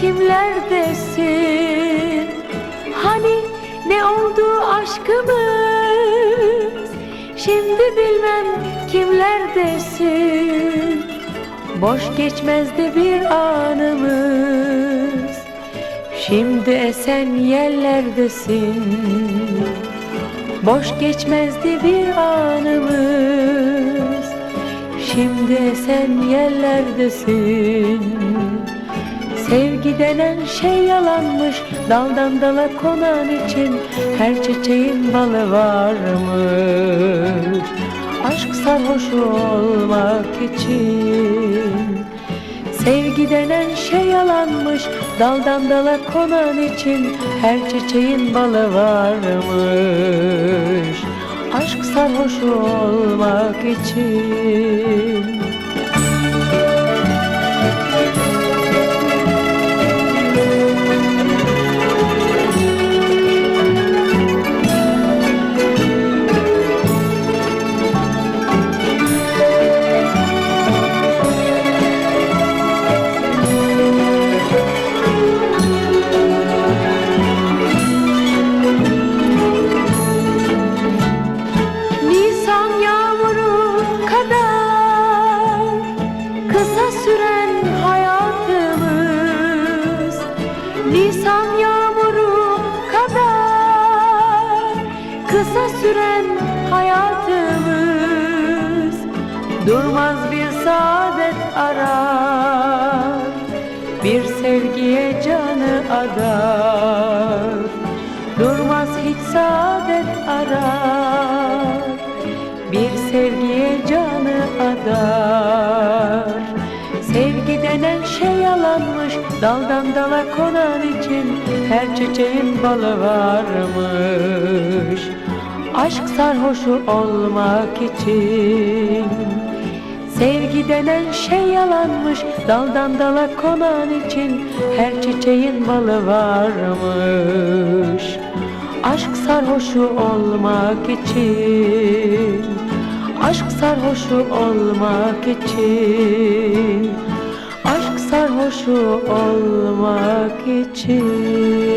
kimlerdesin? Hani ne oldu aşkımız? Şimdi bilmem kimlerdesin? Boş geçmezdi bir anımız. Şimdi esen yerlerdesin. Boş geçmezdi bir anımız. Şimdi esen yerlerdesin. Sevgi denen şey yalanmış Daldan dala konan için Her çiçeğin balı varmış. Aşk sarhoşu olmak için Sevgi denen şey yalanmış Daldan dala konan için Her çiçeğin balı varmış. Aşk sarhoşu olmak için kısa süren hayatımız Durmaz bir saadet arar. Bir sevgiye canı adar. Durmaz hiç saadet arar. Bir sevgiye canı adar. Sevgi denen şey yalanmış Daldan dala konan için Her çiçeğin balı varmış Aşk sarhoşu olmak için. Sevgi denen şey yalanmış Daldan dala konan için Her çiçeğin balı varmış. Aşk sarhoşu olmak için. Aşk sarhoşu olmak için. Aşk sarhoşu olmak için